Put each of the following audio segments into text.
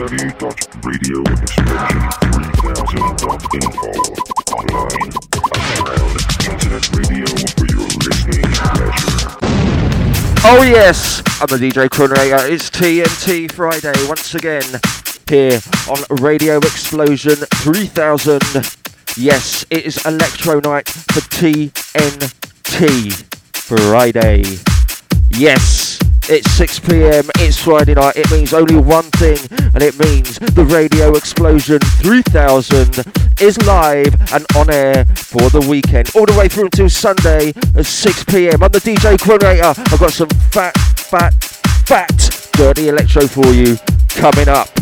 www.radioexplosion3000.info Online, underground, internet radio for your listening pleasure. Oh yes, I'm the DJ Croninator. It's TNT Friday once again here on Radio Explosion 3000. Yes, it is Electro Night for TNT Friday. Yes, it's 6 pm, it's Friday night. It means only one thing, and it means the Radio Explosion 3000 is live and on air for the weekend, all the way through until Sunday at 6 pm. I'm the DJ Croninator. I've got some fat, fat, fat, dirty electro for you coming up.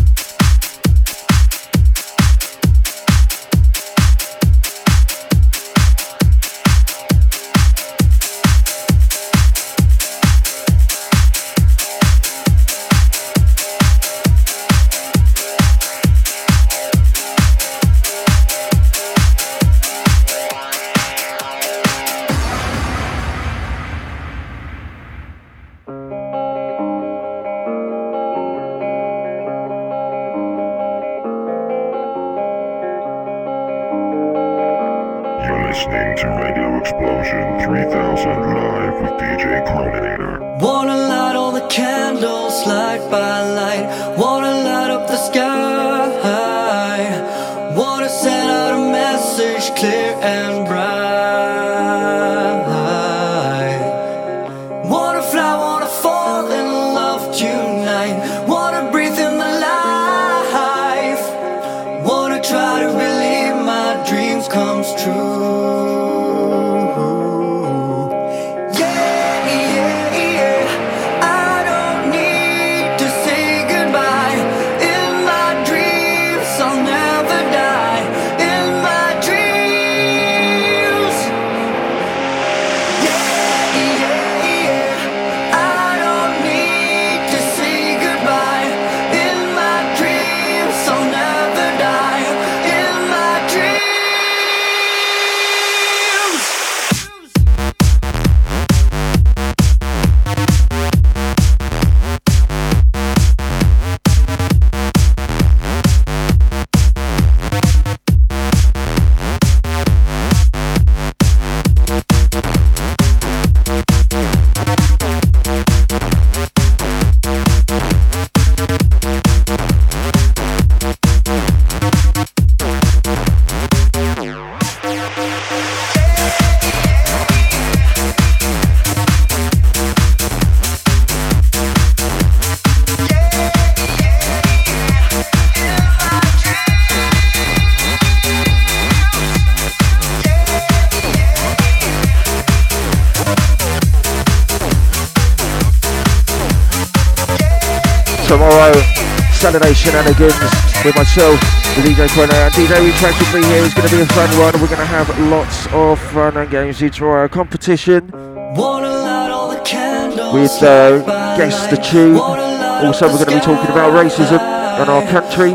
Shenanigans with myself, the DJ Corner, and DJ be here. It's going to be a fun one. We're going to have lots of fun and games here tomorrow. Competition Wanna light all the candles with uh, Guess the Tune. Also, we're going to be talking about racism in our country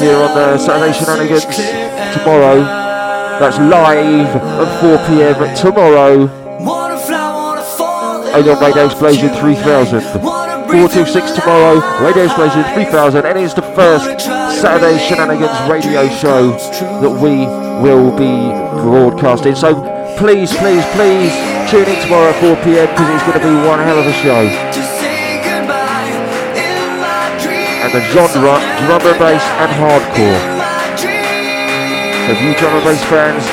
here on the Saturday shenanigans tomorrow. That's live at 4 pm tomorrow. Wanna fly, wanna fall in Only on Radio Explosion tonight. 3000. Wanna 4 breathe till in 6 tomorrow. Radio Explosion 3000, and it's the first Saturday Shenanigans radio show that we will be broadcasting. So please, please, please tune in tomorrow at 4 pm because it's going to be one hell of a show. And the genre, drum and bass and hardcore. So if you drum and bass fans,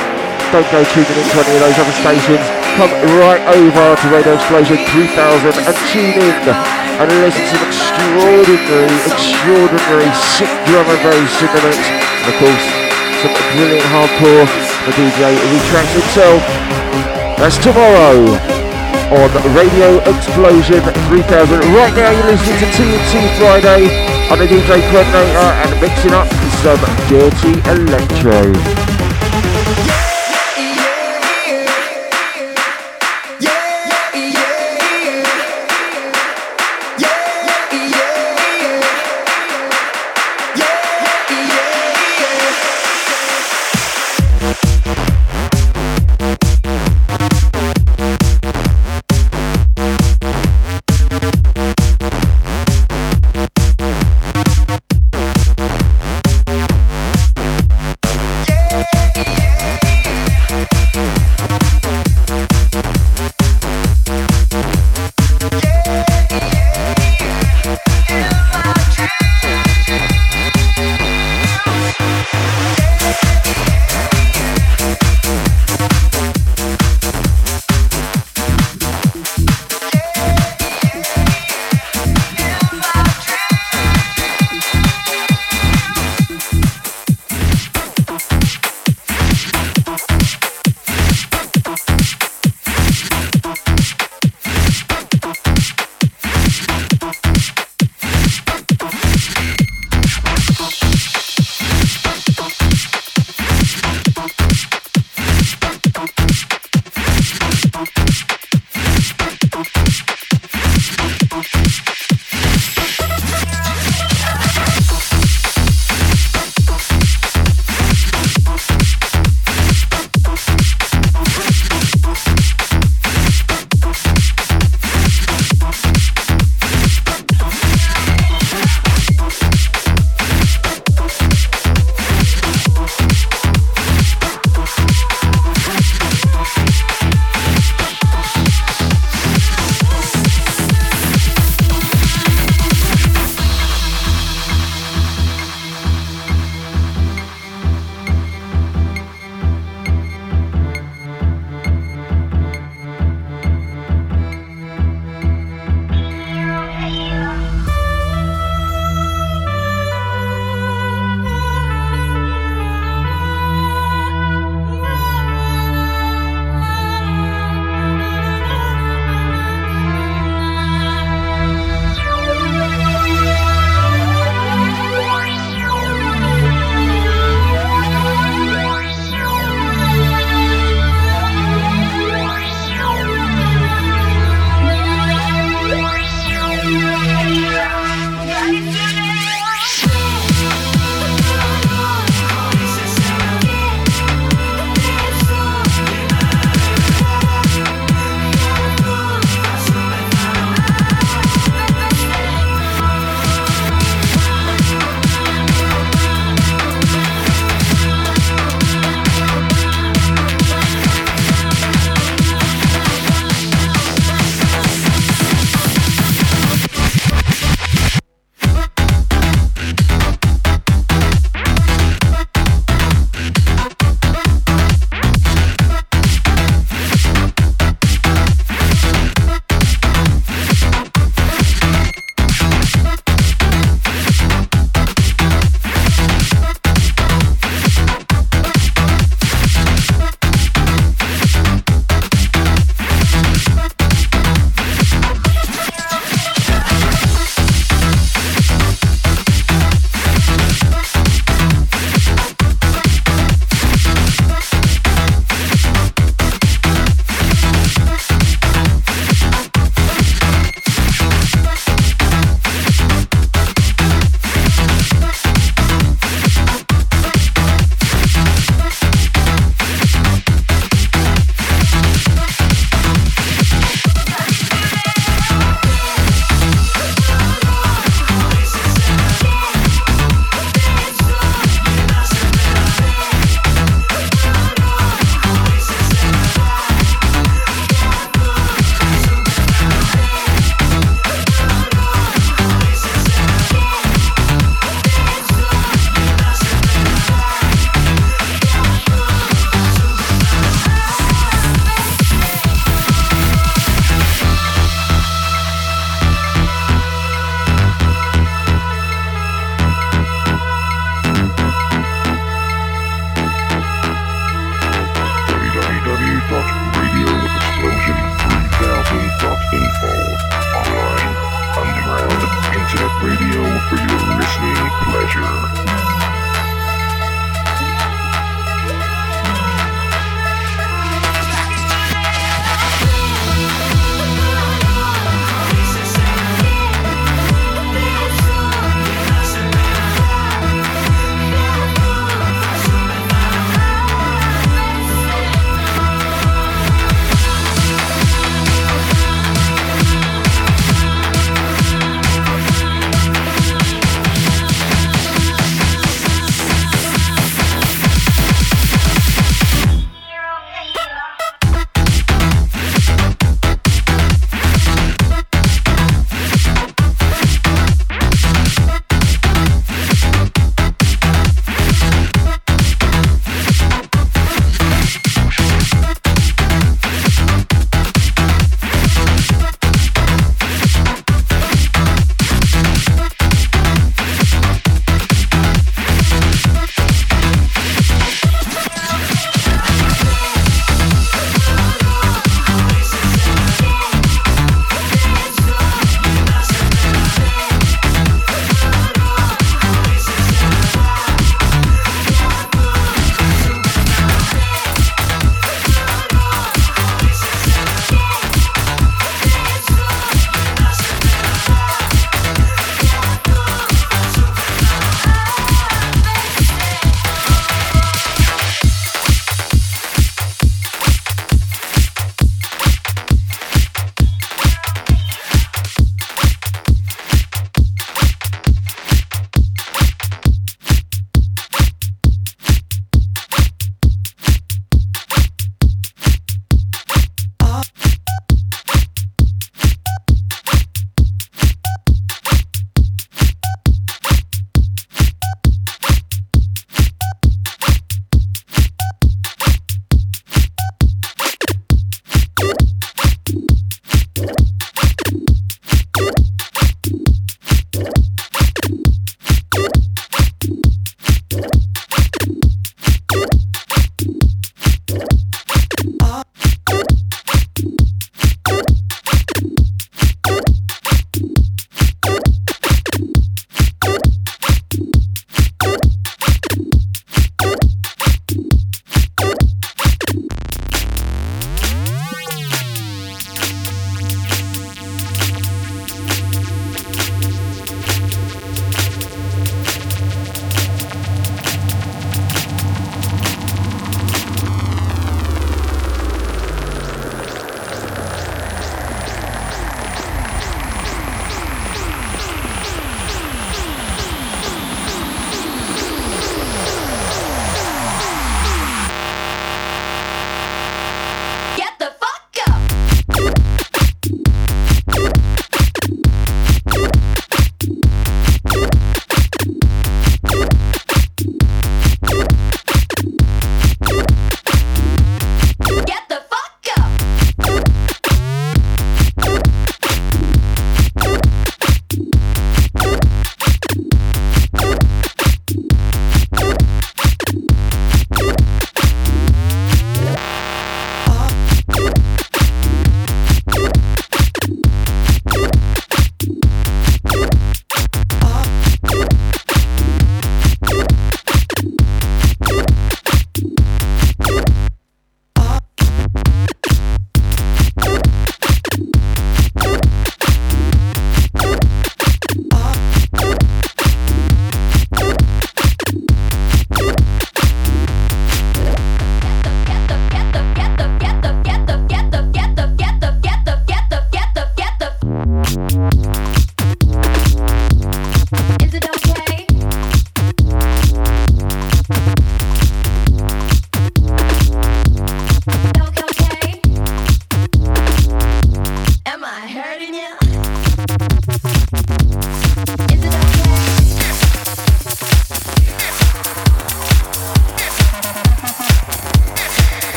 don't go tuning into any of those other stations. Come right over to Radio Explosion 3000 and tune in listen to some extraordinary, extraordinary sick drum and bass in the mix. And of course, some brilliant hardcore the DJ retracts himself. That's tomorrow on Radio Explosion 3000. Right now you're listening to TNT Friday. I'm the DJ Croninator and mixing up some dirty electro.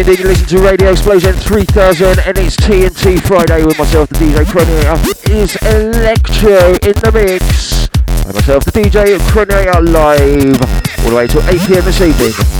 In, you listen to Radio Explosion 3000 and it's TNT Friday with myself, the DJ Croninator. Is Electro in the mix. And myself, the DJ Croninator live all the way till 8pm this evening.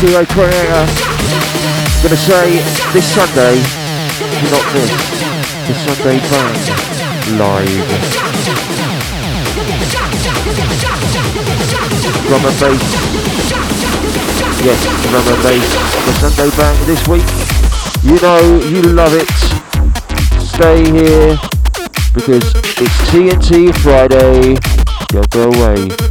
Duo Creator. Gonna say this Sunday, not miss the Sunday Bang live. Drum and bass. Yes, drum and bass. The Sunday Bang this week. You know you love it. Stay here because it's TNT Friday. Don't go away.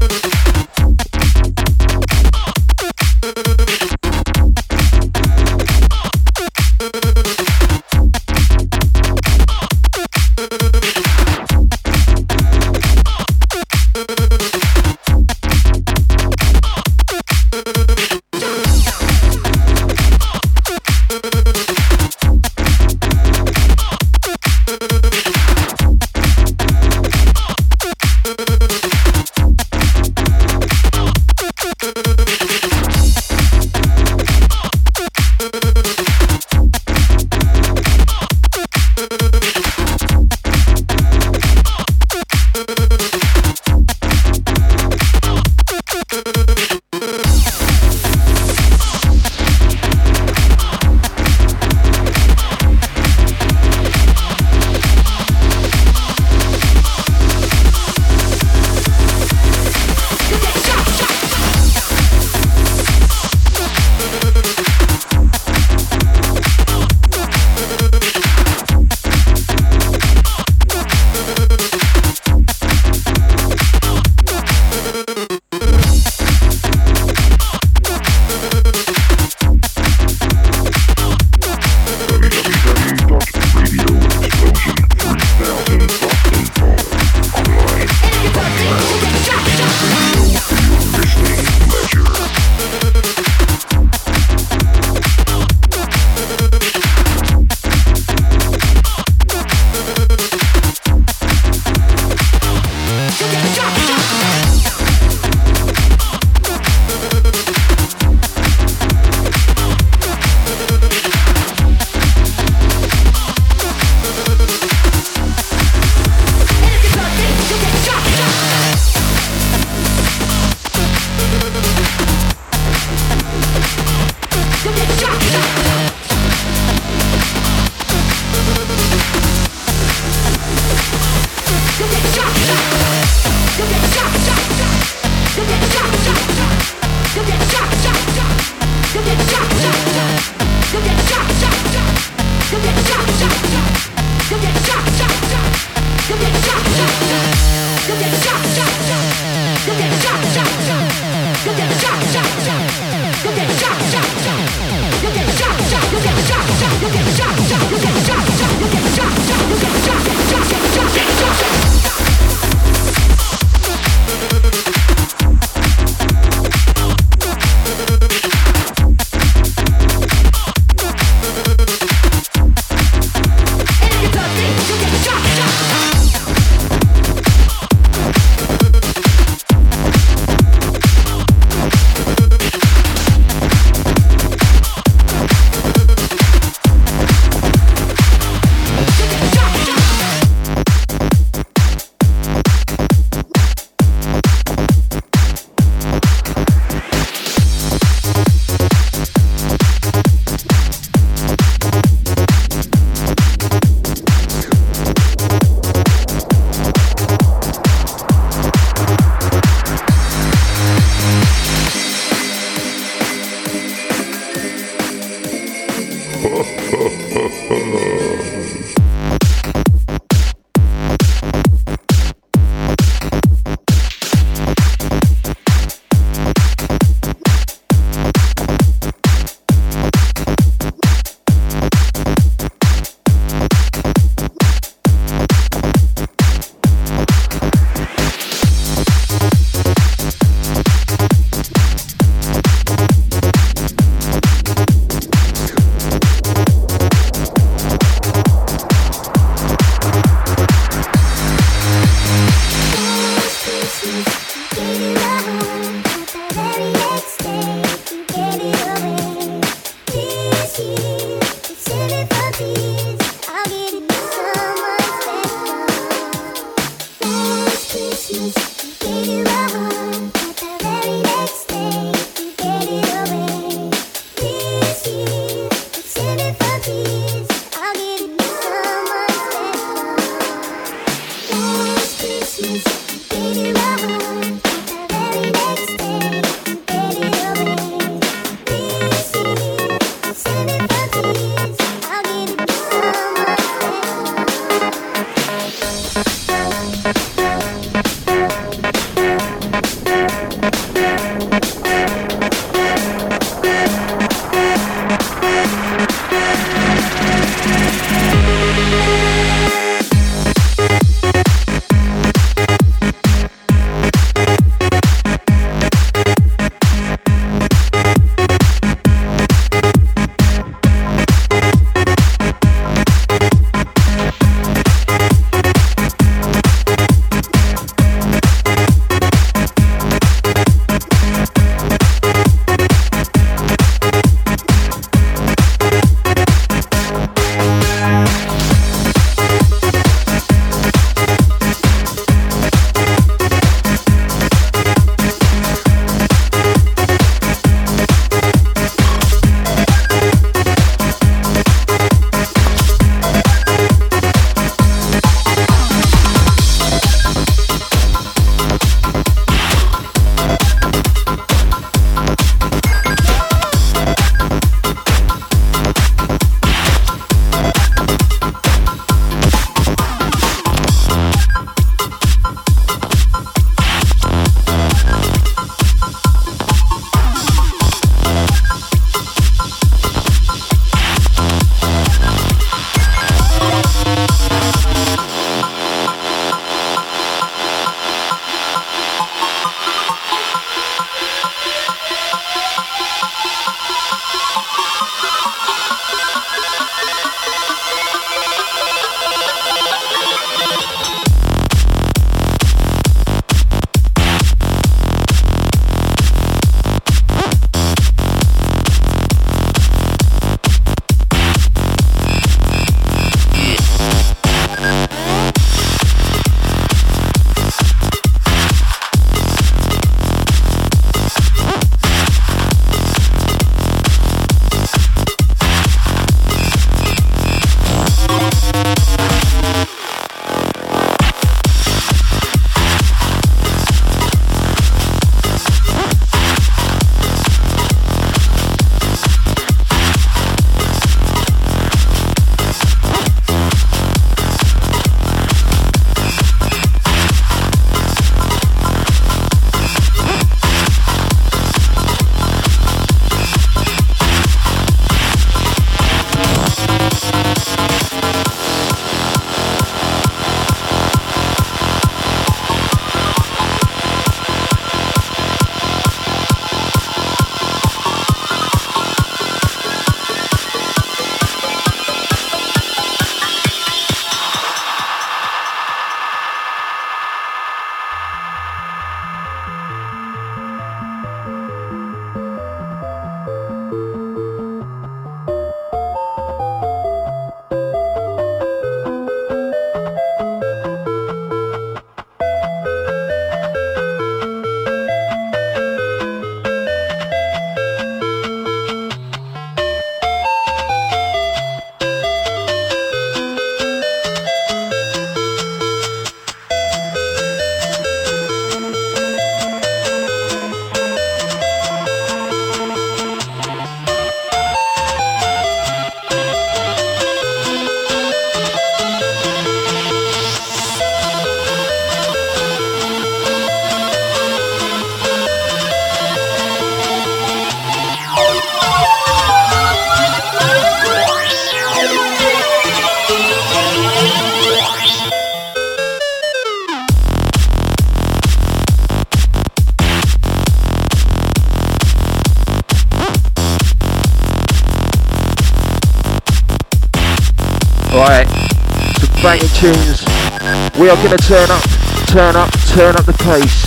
We are gonna turn up, turn up, turn up the pace.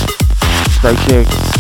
Stay tuned.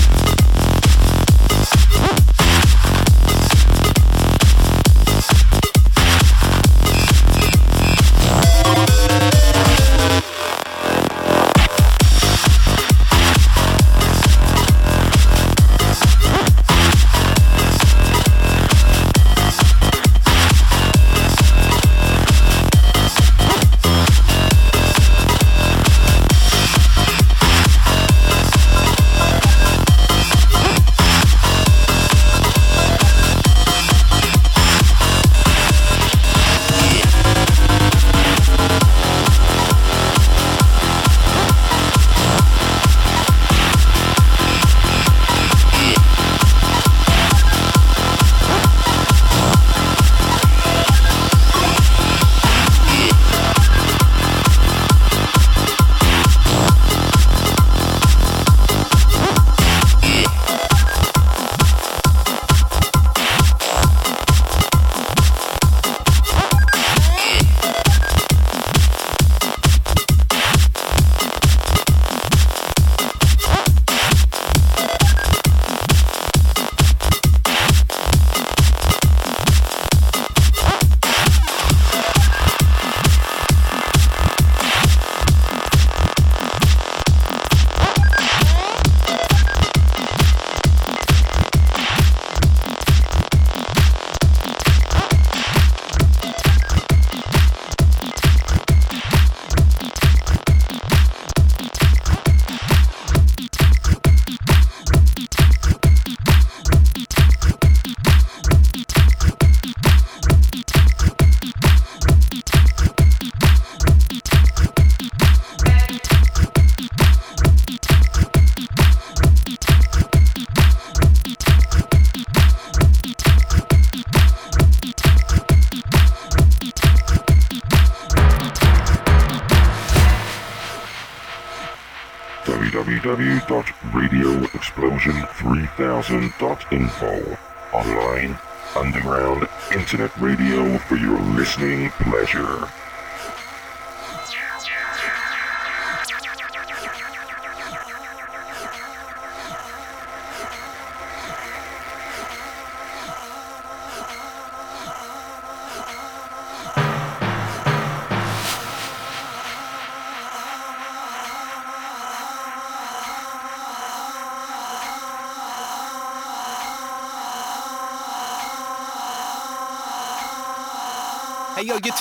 www.radioexplosion3000.info. Online, underground, internet radio for your listening pleasure.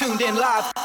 Tuned in live.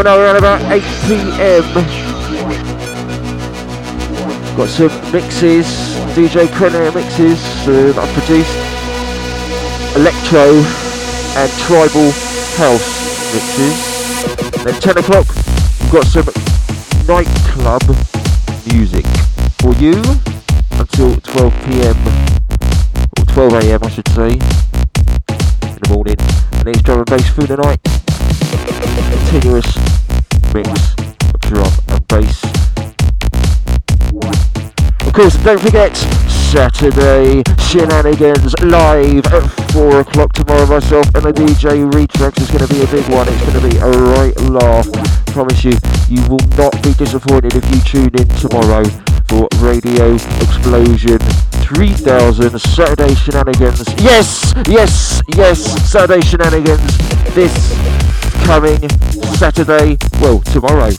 Coming out around about 8 pm. Got some mixes, DJ Krenner mixes uh, that I produced. Electro and tribal house mixes. Then 10 o'clock, we've got some nightclub music for you until 12 pm, don't forget Saturday shenanigans live at 4 o'clock tomorrow. Myself and the DJ Retrax is going to be a big one. It's going to be a right laugh. Promise you, you will not be disappointed if you tune in tomorrow for Radio Explosion 3000 Saturday shenanigans. Yes, yes, yes, Saturday shenanigans. This coming Saturday, well, tomorrow.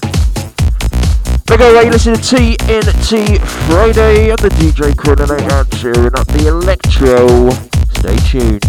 Go away, listen to TNT Friday and the DJ Croninator cheering up the electro. Stay tuned.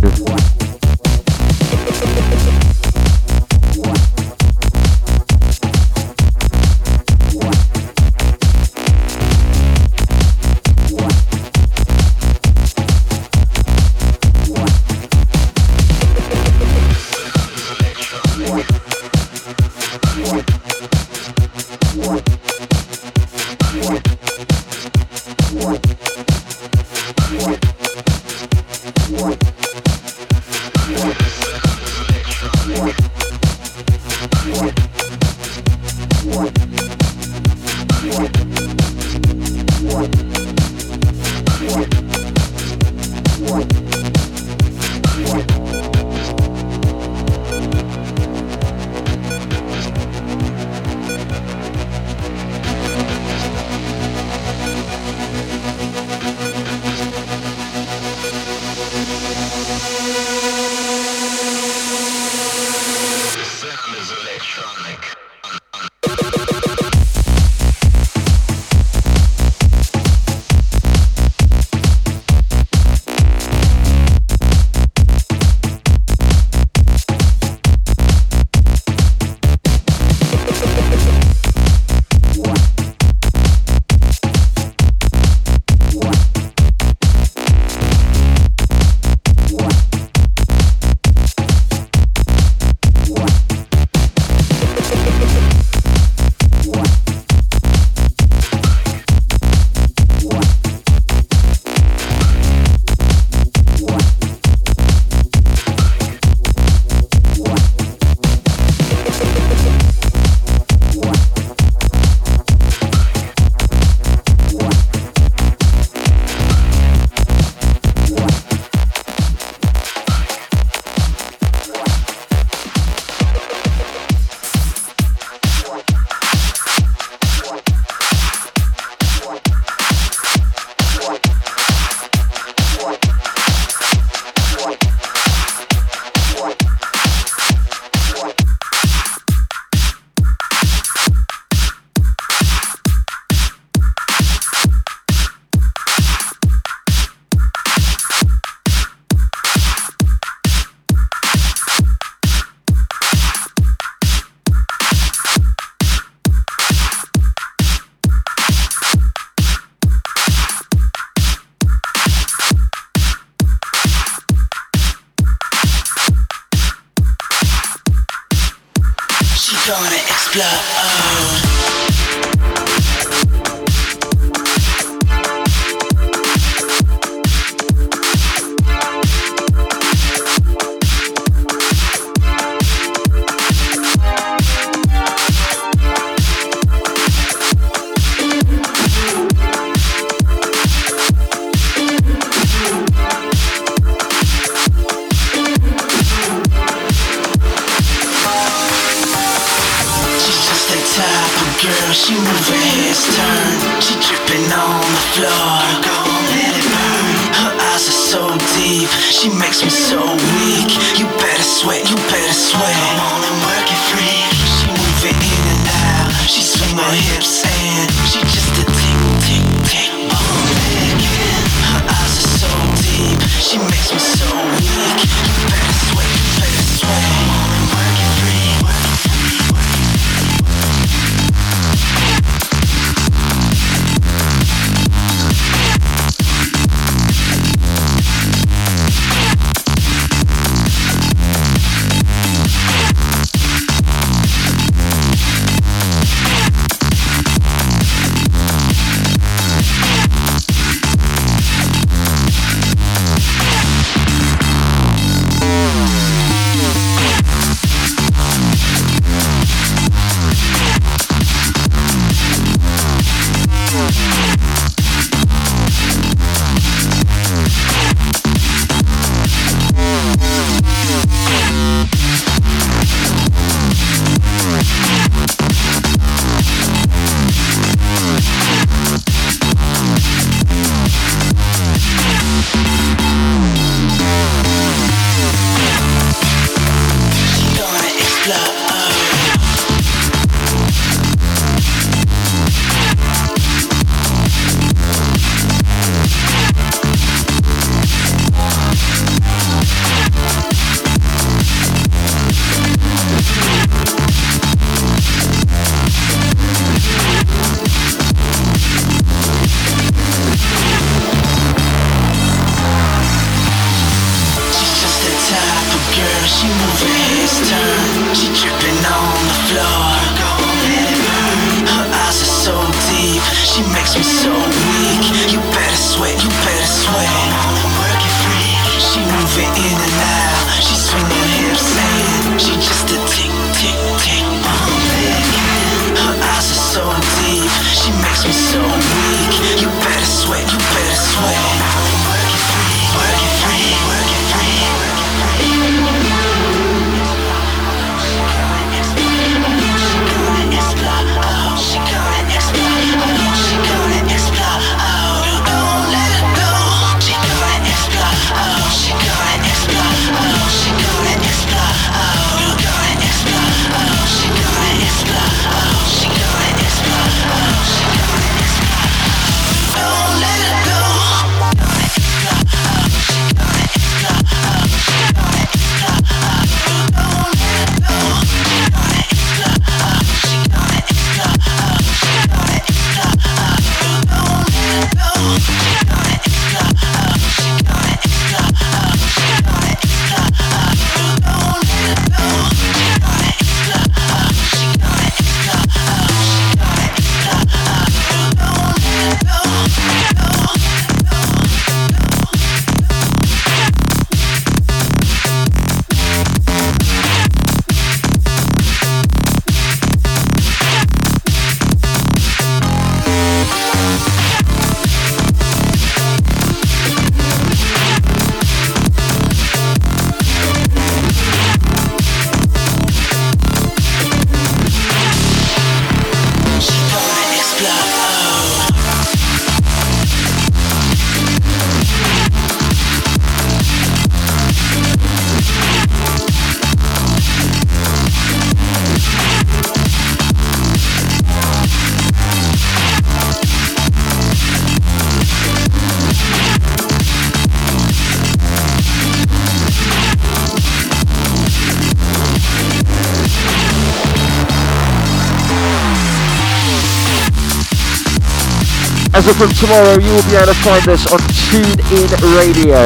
As of from tomorrow, you will be able to find us on TuneIn Radio.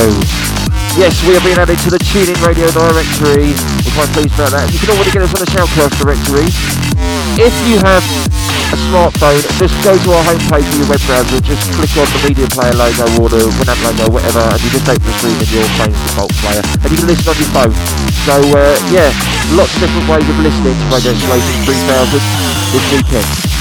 Yes, we are being added to the TuneIn Radio directory. We're quite pleased about that. You can already get us on the Shoutcast directory. If you have a smartphone, just go to our homepage of your web browser, just click on the media player logo or the Winamp logo, whatever, and you just open the screen in your phone's default player, and you can listen on your phone. So, uh, yeah, lots of different ways of listening to Radio Explosion 3000 this weekend.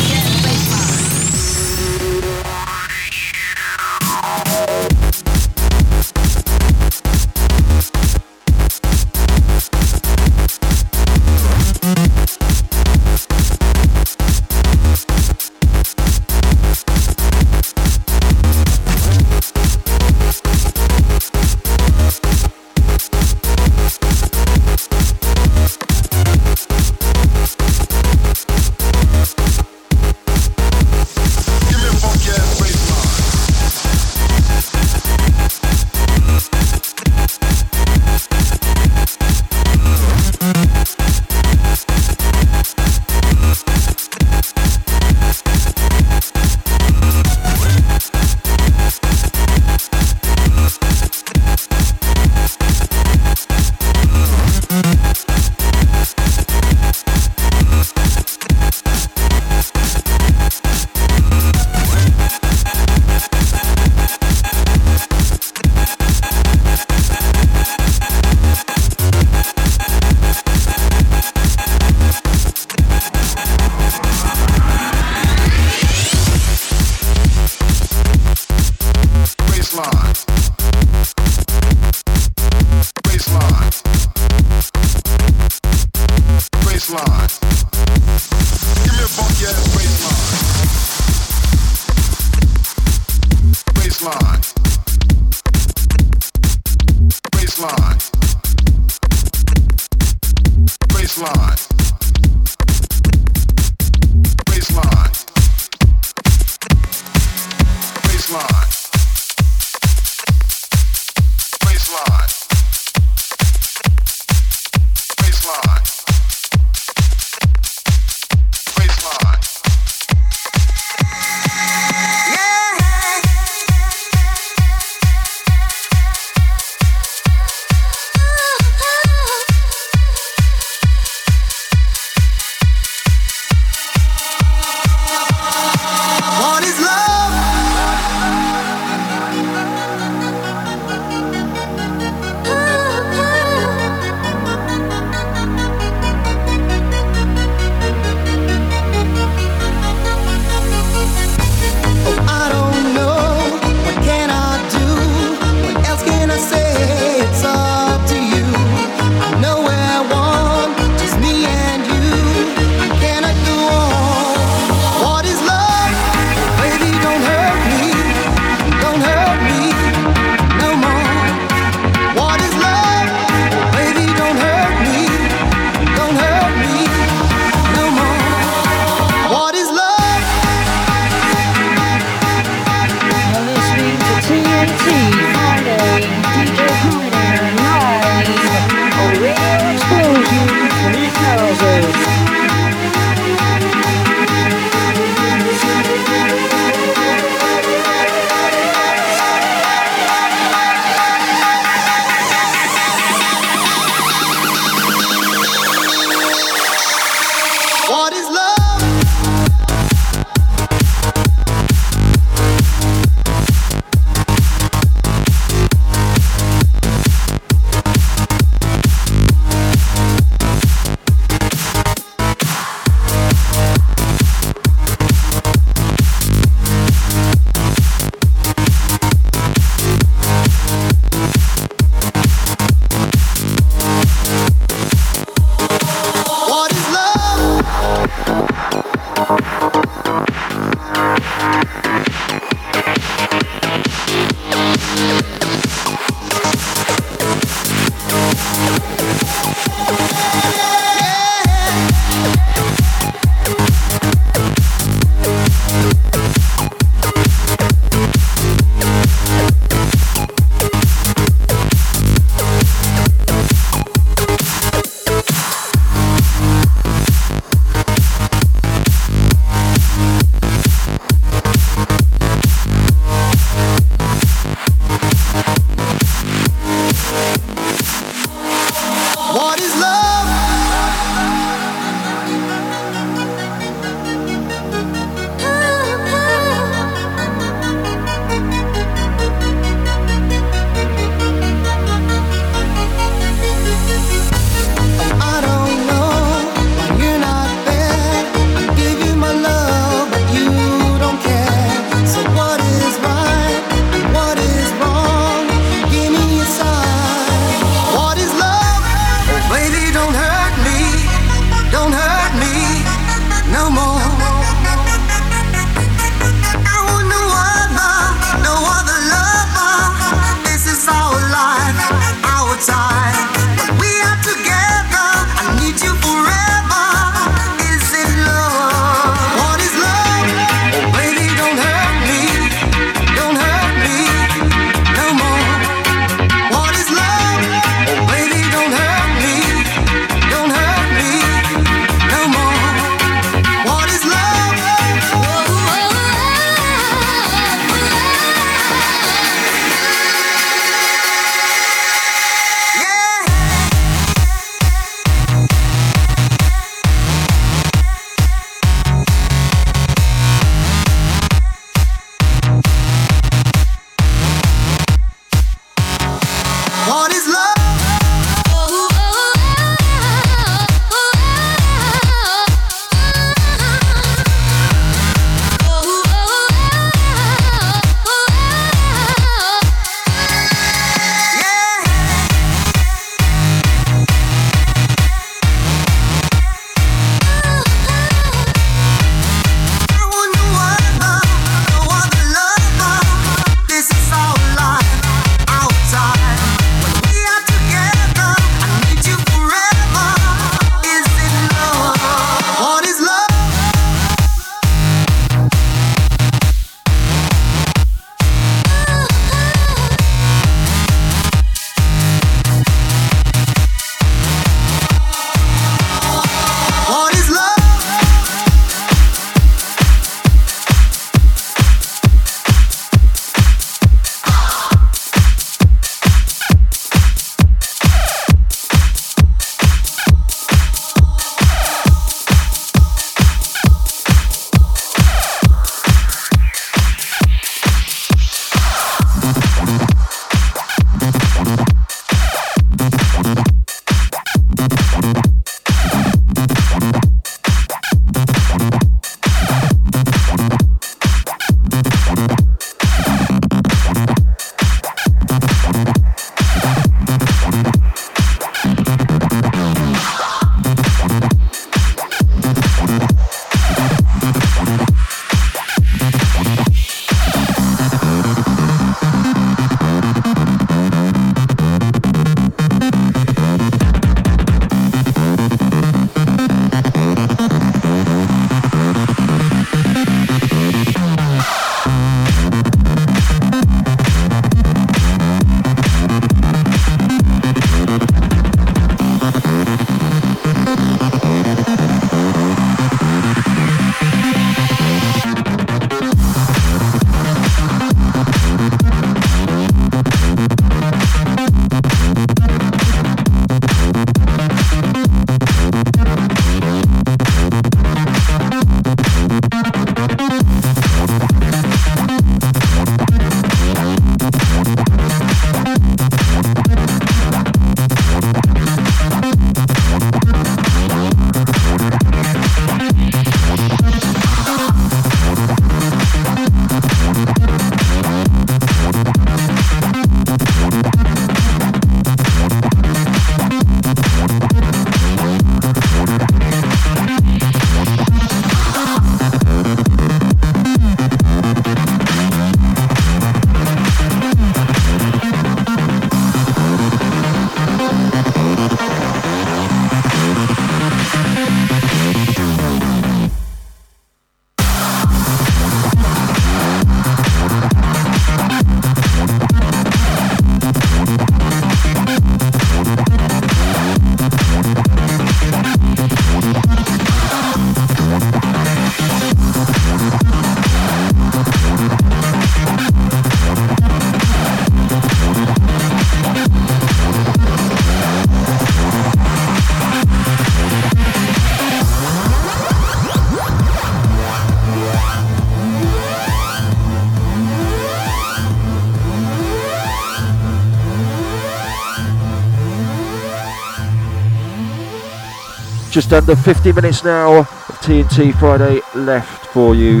Just under 50 minutes now of TNT Friday left for you.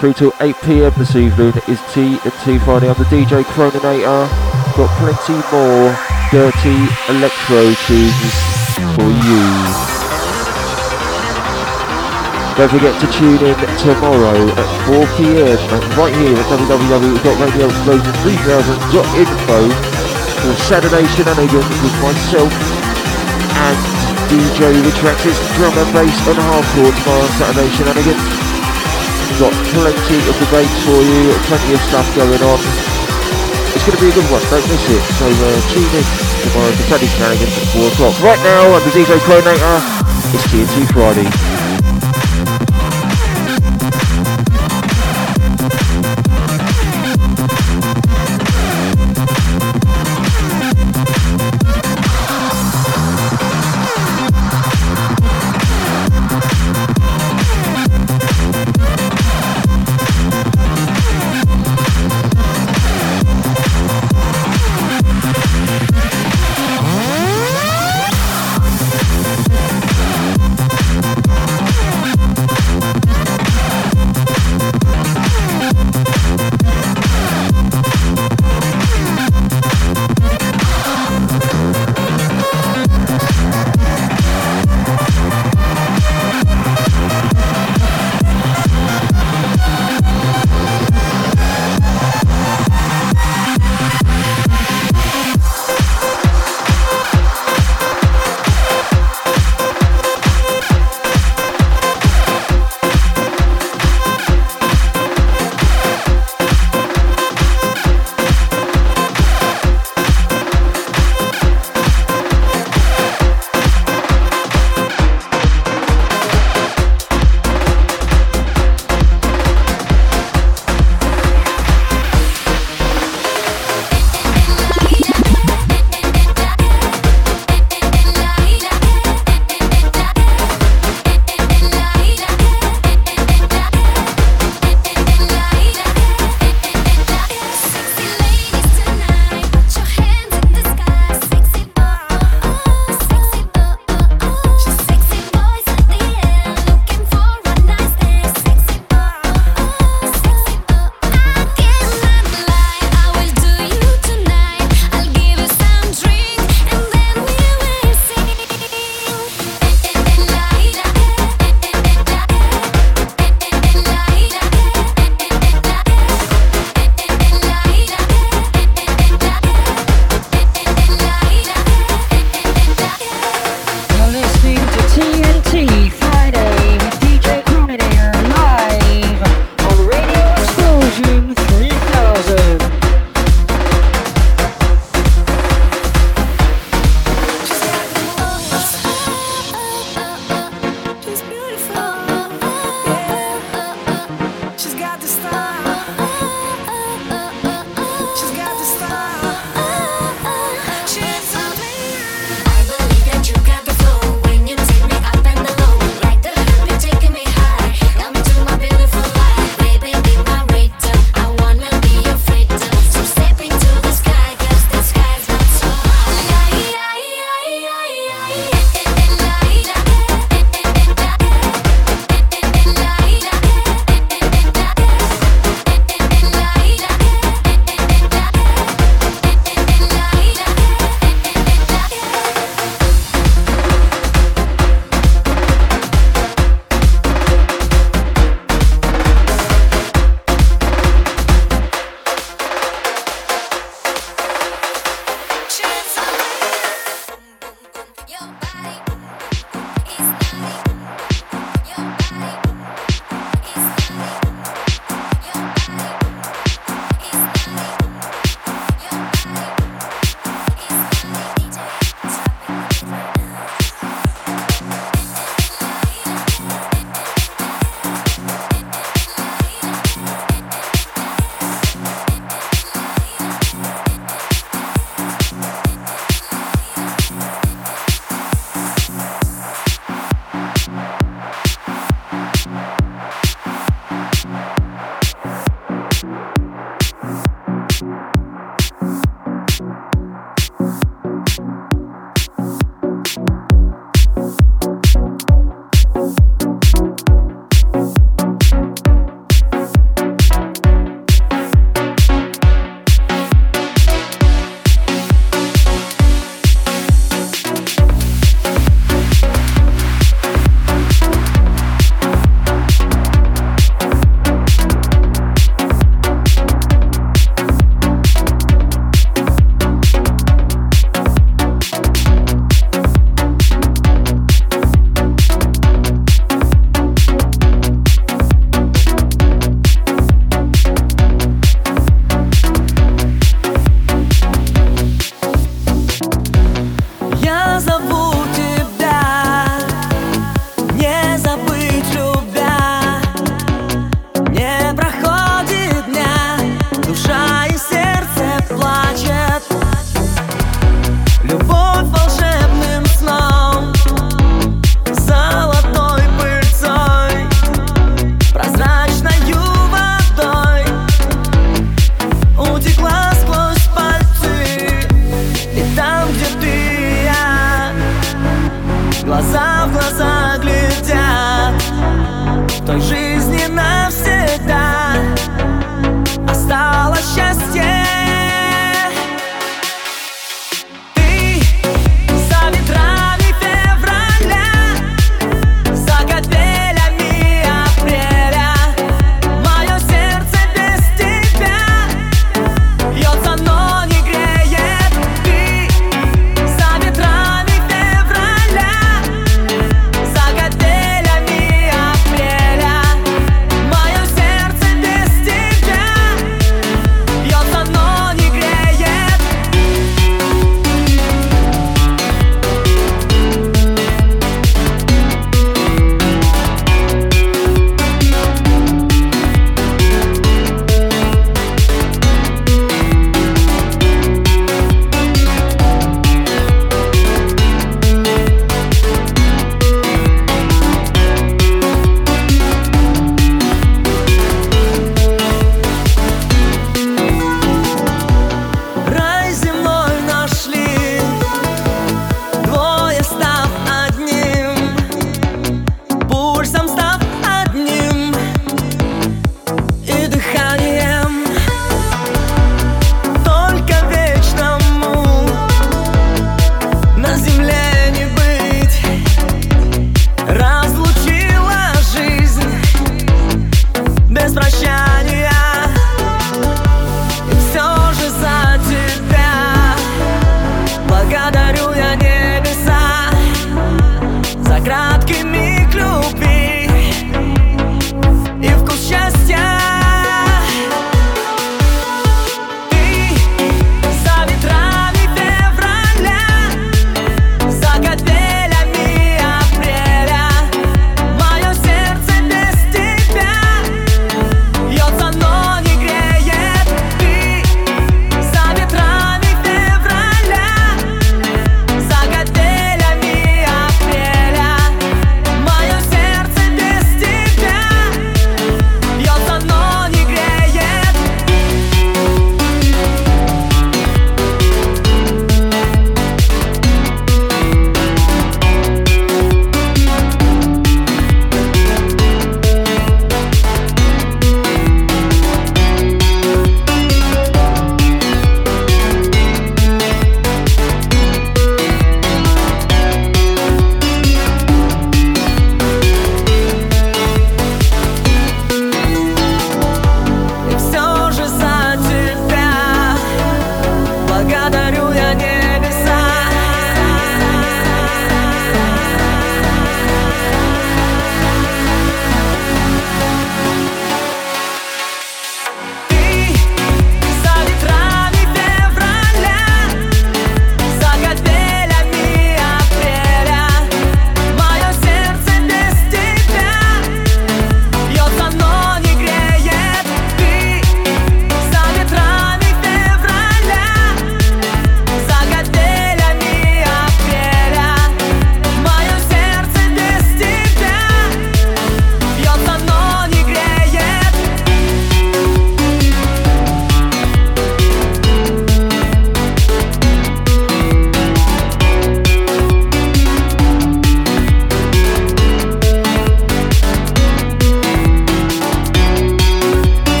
Through till 8 pm this evening is TNT Friday. I'm the DJ Croninator. Got plenty more dirty electro tunes for you. Don't forget to tune in tomorrow at 4 pm right here at www.radioexplosion3000.info for Saturday shenanigans with myself DJ which his drum and bass and hardcore tomorrow on Saturday shenanigans. Got plenty of debates for you, plenty of stuff going on. It's going to be a good one, don't miss it. So uh, tune in tomorrow for Saturday shenanigans at 4 o'clock. Right now, I'm the DJ Croninator. It's TNT Friday.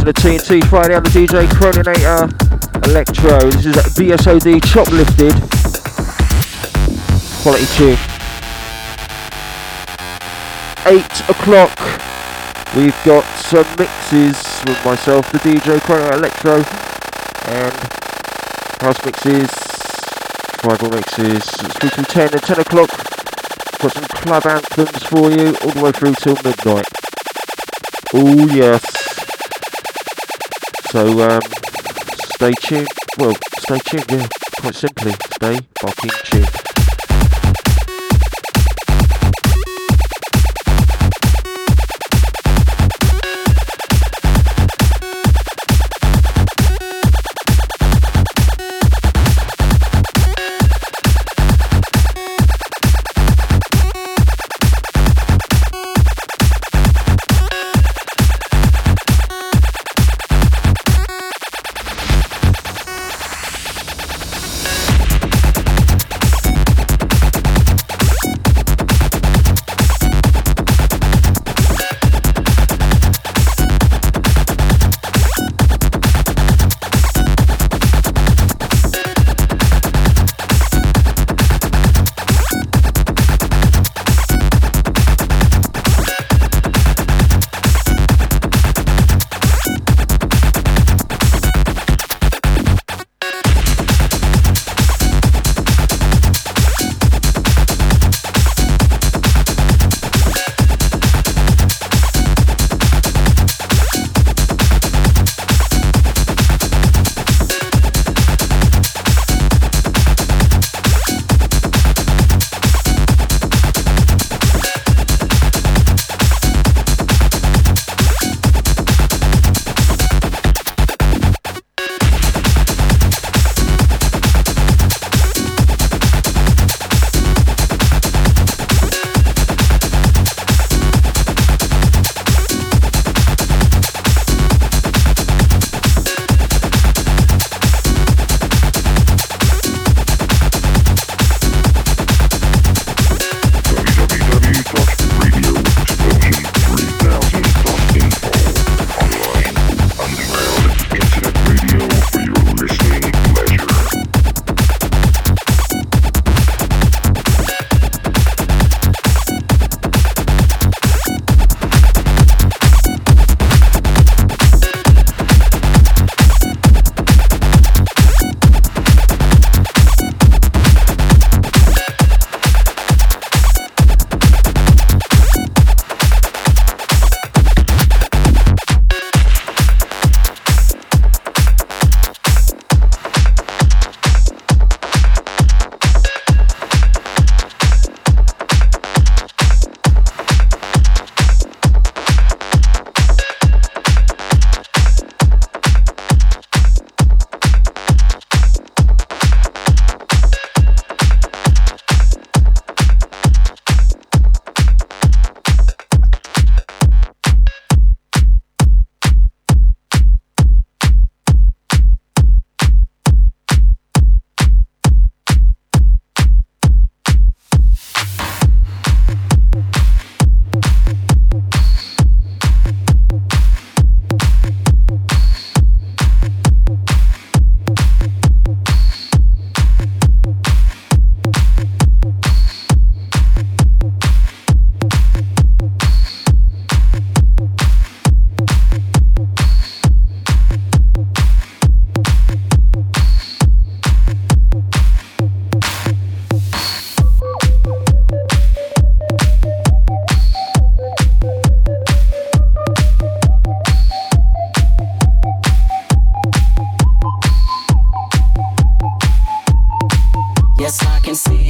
You're listening TNT Friday on the DJ Croninator Electro. This is BSOD Choplifted. Quality tune. 8 o'clock. We've got some mixes with myself, the DJ Croninator Electro, and house mixes, tribal mixes. It's between 10 and 10 o'clock. Got some club anthems for you all the way through till midnight. Oh yes. So um, stay tuned. Well, stay tuned. Yeah, quite simply, stay fucking tuned.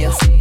Trying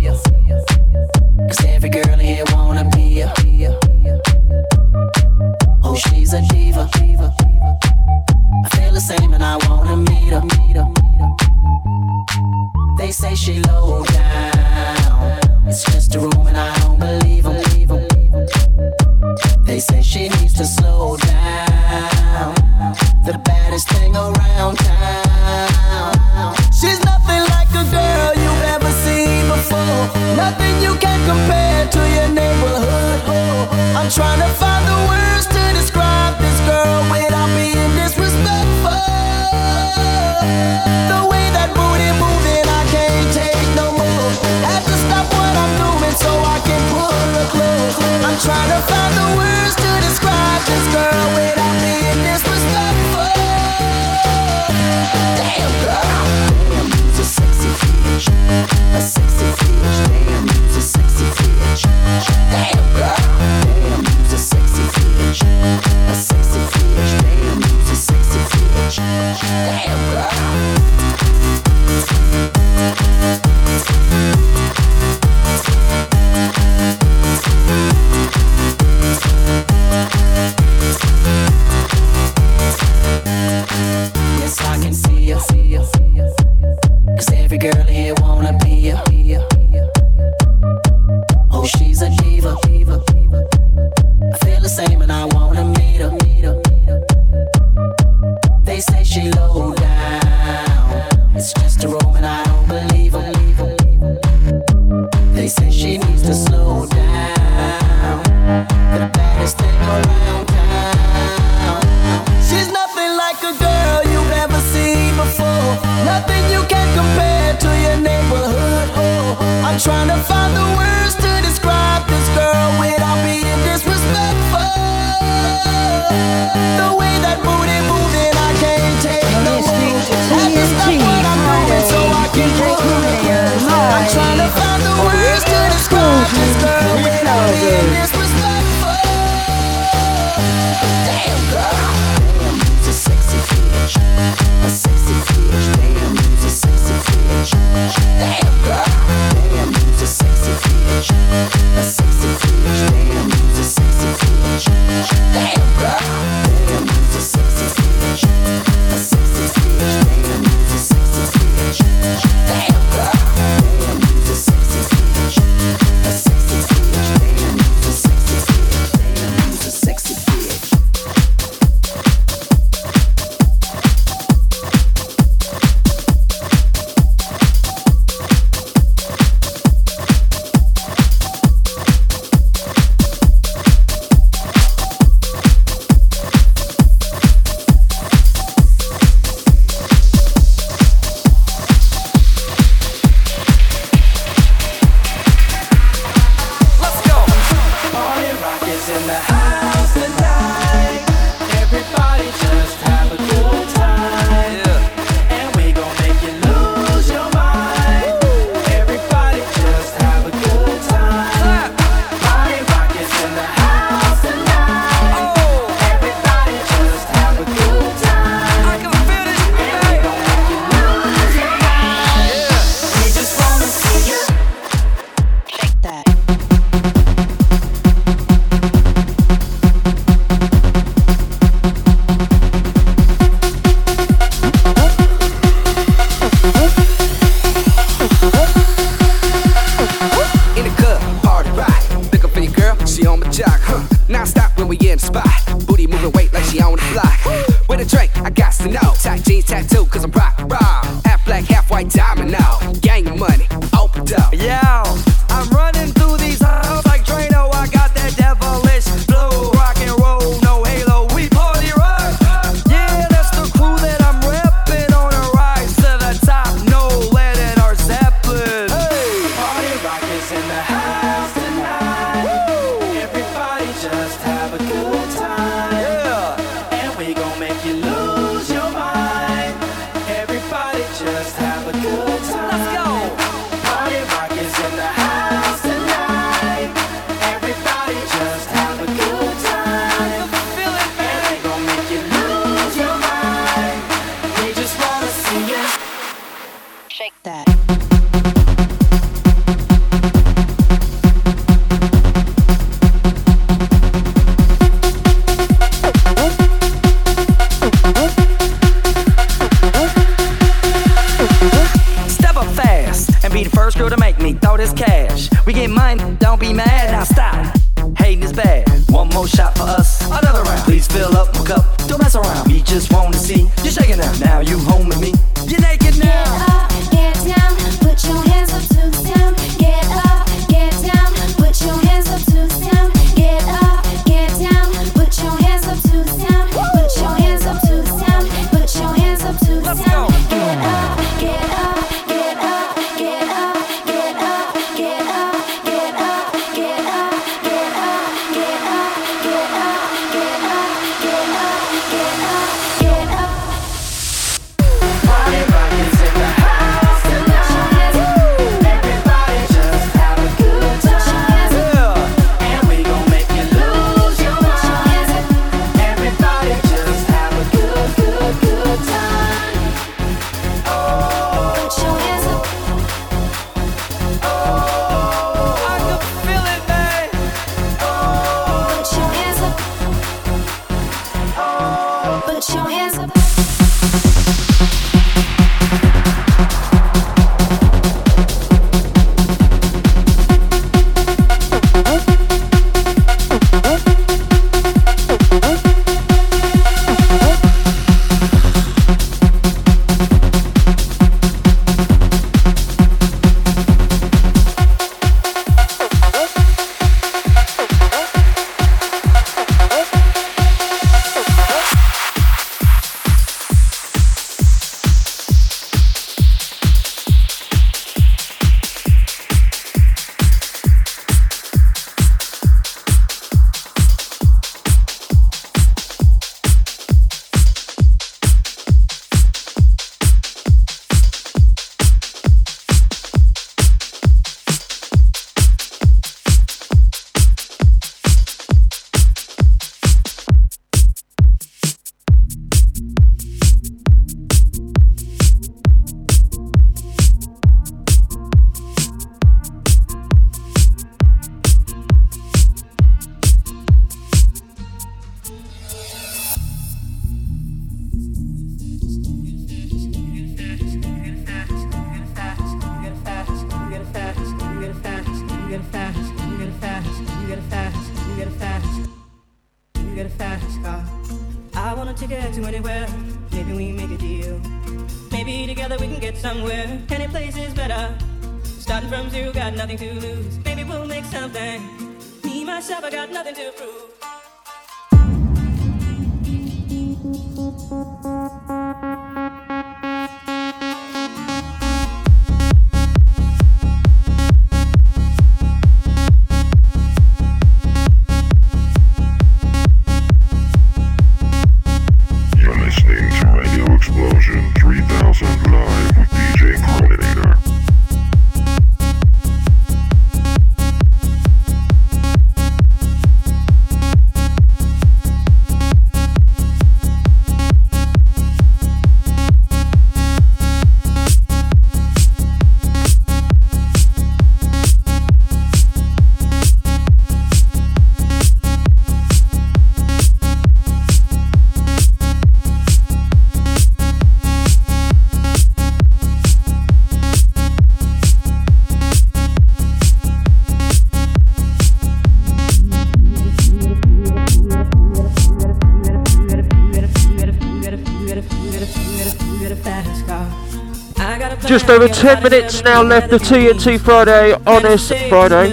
over 10 minutes now left of TNT Friday on this Friday.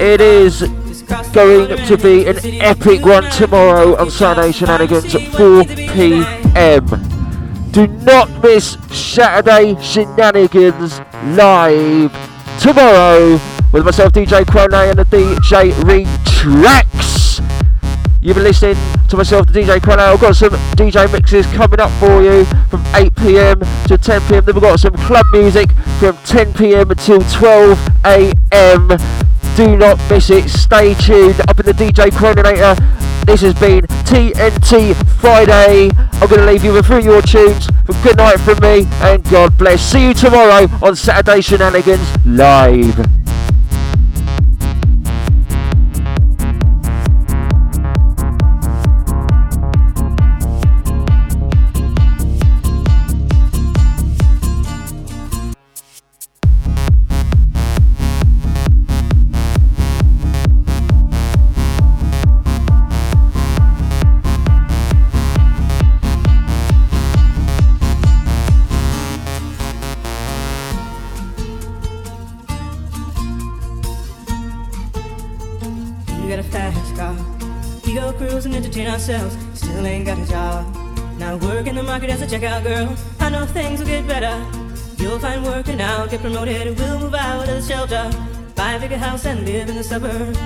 It is going to be an epic one tomorrow on Saturday Shenanigans at 4 pm. Do not miss Saturday Shenanigans live tomorrow with myself, DJ Crone, and the DJ Retracts. You've been listening to myself, the DJ Crone. I've got some DJ mixes coming up for you from 8 pm to 10 pm. Then we've got some club music from 10 pm until 12 am. Do not miss it. Stay tuned up in the DJ Croninator. This has been TNT Friday. I'm going to leave you with three your tunes. But good night from me and God bless. See you tomorrow on Saturday Shenanigans Live. Ourselves, still ain't got a job. Now work in the market as a checkout girl. I know things will get better. You'll find work and I'll get promoted. We'll move out of the shelter, buy a bigger house and live in the suburbs.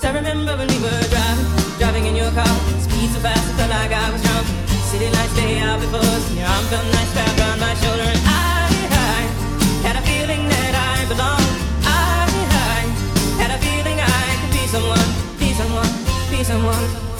So I remember when we were driving, driving in your car, speed so fast I felt like I was drunk. City lights day out before us, and your arm felt nice wrapped around my shoulder, someone.